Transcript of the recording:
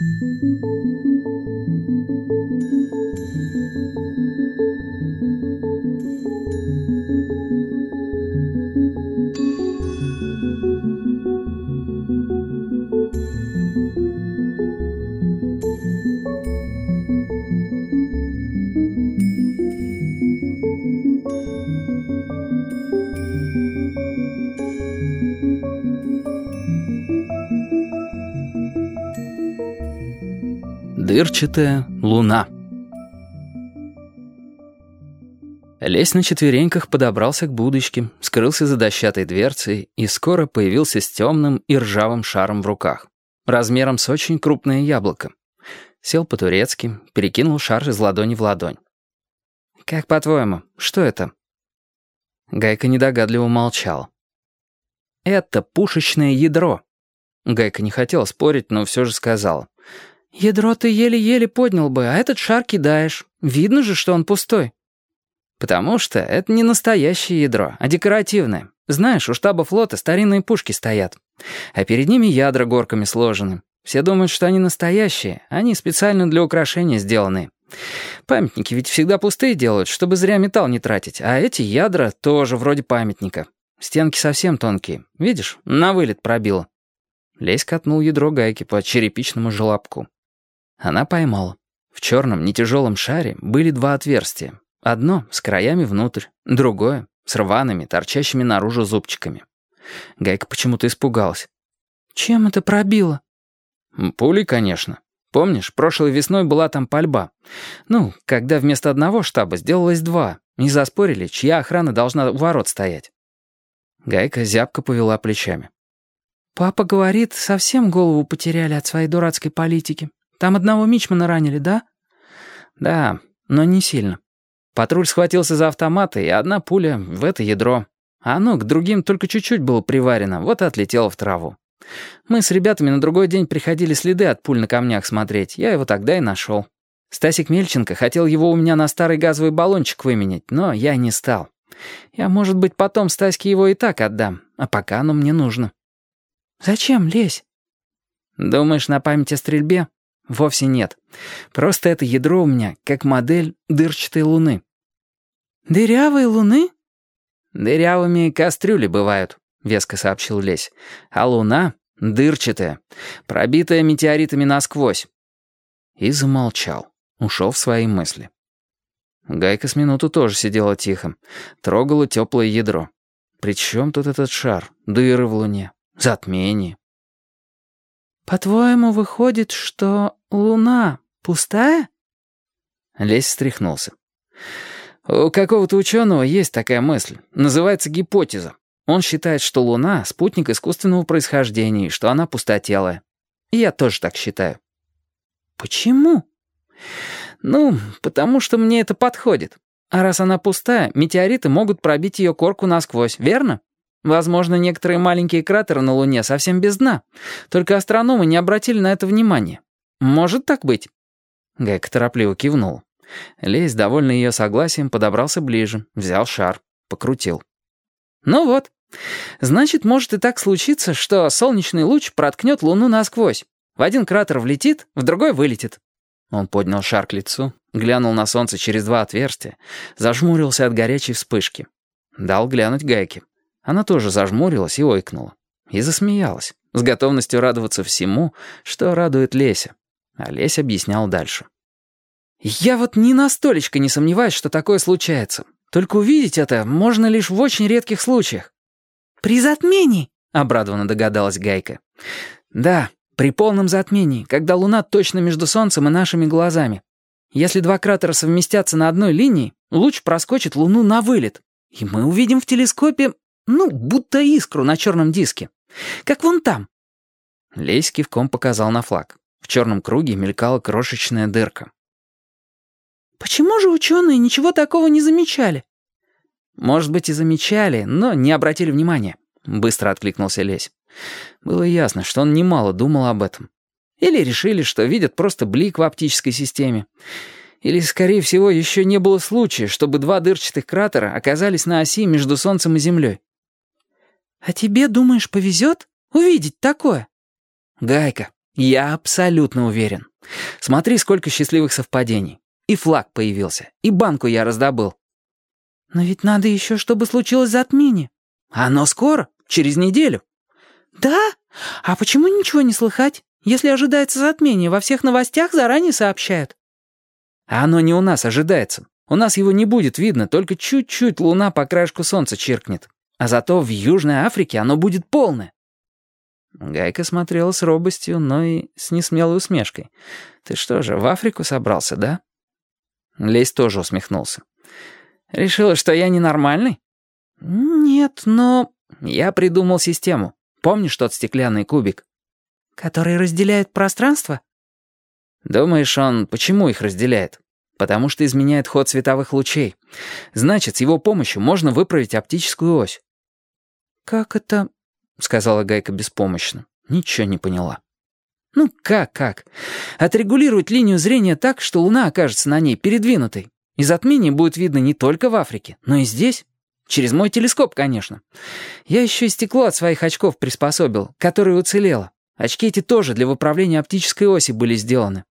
Música Дырчатая луна. Лезь на четвереньках подобрался к будочке, скрылся за дощатой дверцей и скоро появился с темным и ржавым шаром в руках, размером с очень крупное яблоко. Сел по-турецки, перекинул шар из ладони в ладонь. «Как по-твоему, что это?» Гайка недогадливо молчал. «Это пушечное ядро». Гайка не хотела спорить, но все же сказала. «Ядро ты еле-еле поднял бы, а этот шар кидаешь. Видно же, что он пустой». «Потому что это не настоящее ядро, а декоративное. Знаешь, у штаба флота старинные пушки стоят, а перед ними ядра горками сложены. Все думают, что они настоящие, они специально для украшения сделаны. Памятники ведь всегда пустые делают, чтобы зря металл не тратить, а эти ядра тоже вроде памятника. Стенки совсем тонкие. Видишь, на вылет пробило». Лесь катнул ядро гайки по черепичному желобку. Она поймала. В черном нетяжелом шаре были два отверстия. Одно с краями внутрь, другое с рваными, торчащими наружу зубчиками. Гайка почему-то испугалась. «Чем это пробило?» «Пулей, конечно. Помнишь, прошлой весной была там пальба. Ну, когда вместо одного штаба сделалось два. Не заспорили, чья охрана должна у ворот стоять». Гайка зябко повела плечами. «Папа говорит, совсем голову потеряли от своей дурацкой политики. Там одного мичмана ранили, да?» «Да, но не сильно. Патруль схватился за автоматы, и одна пуля в это ядро. А оно к другим только чуть-чуть было приварено, вот и отлетело в траву. Мы с ребятами на другой день приходили следы от пуль на камнях смотреть. Я его тогда и нашел. Стасик Мельченко хотел его у меня на старый газовый баллончик выменять, но я не стал. Я, может быть, потом Стаське его и так отдам, а пока оно мне нужно». «Зачем лезь?» «Думаешь, на память о стрельбе?» Вовсе нет. Просто это ядро у меня как модель дырчатой луны. «Дырявые луны?» «Дырявыми кастрюли бывают», — веско сообщил Лесь. «А луна дырчатая, пробитая метеоритами насквозь». И замолчал, ушел в свои мысли. Гайка с минуту тоже сидела тихо, трогала теплое ядро. «При чем тут этот шар? Дыры в луне? Затмение?» «По-твоему, выходит, что луна пустая?» Лесь встряхнулся. «У какого-то ученого есть такая мысль. Называется гипотеза. Он считает, что Луна — спутник искусственного происхождения, и что она пустотелая. И я тоже так считаю». «Почему?» «Ну, потому что мне это подходит. А раз она пустая, метеориты могут пробить ее корку насквозь, верно?» Возможно, некоторые маленькие кратеры на Луне совсем без дна. Только астрономы не обратили на это внимания. Может так быть?» Гайка торопливо кивнул. Лесь, довольный ее согласием, подобрался ближе, взял шар, покрутил. «Ну вот. Значит, может и так случиться, что солнечный луч проткнет Луну насквозь. В один кратер влетит, в другой вылетит». Он поднял шар к лицу, глянул на солнце через два отверстия, зажмурился от горячей вспышки. Дал глянуть Гайке. Она тоже зажмурилась и ойкнула. И засмеялась, с готовностью радоваться всему, что радует Леся. А Лесь объяснял дальше. «Я вот ни на столечко не сомневаюсь, что такое случается. Только увидеть это можно лишь в очень редких случаях». «При затмении?» — обрадованно догадалась Гайка. «Да, при полном затмении, когда Луна точно между Солнцем и нашими глазами. Если два кратера совместятся на одной линии, луч проскочит Луну на вылет, и мы увидим в телескопе ну, будто искру на черном диске. Как вон там». Лесь кивком показал на флаг. В черном круге мелькала крошечная дырка. «Почему же ученые ничего такого не замечали?» «Может быть, и замечали, но не обратили внимания», — быстро откликнулся Лесь. Было ясно, что он немало думал об этом. Или решили, что видят просто блик в оптической системе. Или, скорее всего, еще не было случая, чтобы два дырчатых кратера оказались на оси между Солнцем и Землей. «А тебе, думаешь, повезет увидеть такое?» «Гайка, Я абсолютно уверен. Смотри, сколько счастливых совпадений. И флаг появился, и банку я раздобыл. Но ведь надо еще, чтобы случилось затмение. Оно скоро, через неделю. Да? А почему ничего не слыхать? Если ожидается затмение, во всех новостях заранее сообщают. А оно не у нас ожидается. У нас его не будет видно, только чуть-чуть луна по краешку солнца чиркнет. А зато в Южной Африке оно будет полное. Гайка смотрела с робостью, но и с несмелой усмешкой. «Ты что же, в Африку собрался, да?» Лесь тоже усмехнулся. «Решила, что я ненормальный?» «Нет, но...» «Я придумал систему. Помнишь тот стеклянный кубик?» «Который разделяет пространство?» «Думаешь, он почему их разделяет?» «Потому что изменяет ход световых лучей. Значит, с его помощью можно выправить оптическую ось». «Как это — сказала Гайка беспомощно. Ничего не поняла. «Ну как, как? Отрегулировать линию зрения так, что Луна окажется на ней передвинутой. И затмение будет видно не только в Африке, но и здесь. Через мой телескоп, конечно. Я еще и стекло от своих очков приспособил, которое уцелело. Очки эти тоже для выправления оптической оси были сделаны.